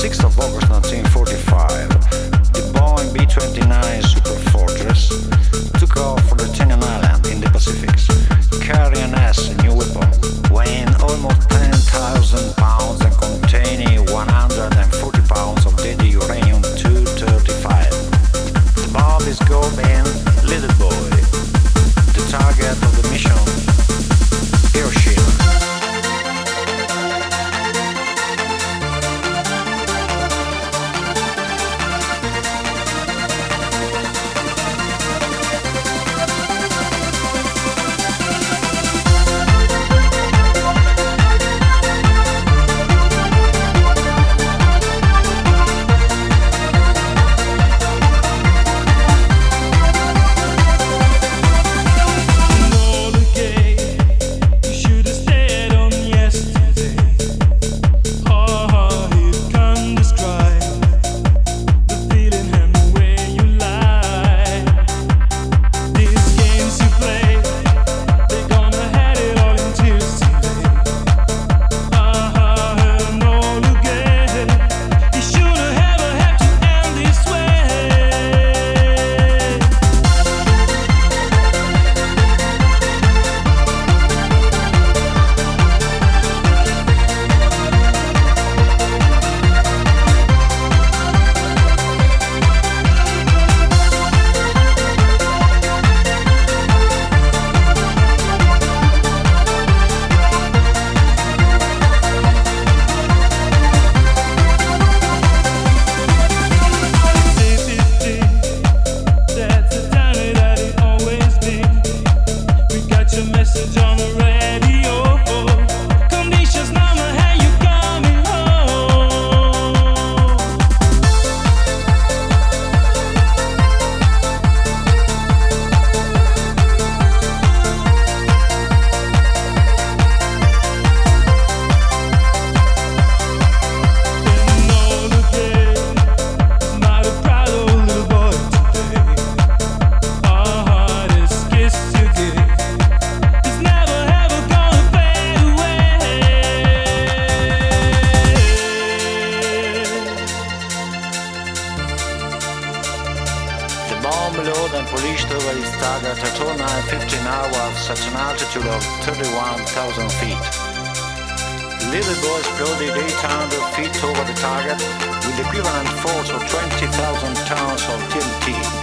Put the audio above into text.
6th of August 1945, the Boeing B-29 Superfortress took off for the Tinian Island in the Pacific, carrying as a new weapon, weighing almost 10,000 pounds and containing 140 pounds of deadly uranium-235. The bomb is called Little Boy, the target of the mission its target at 0915 hours at an altitude of 31,000 feet. Little boy exploded 800 feet over the target with equivalent force of 20,000 tons of TNT.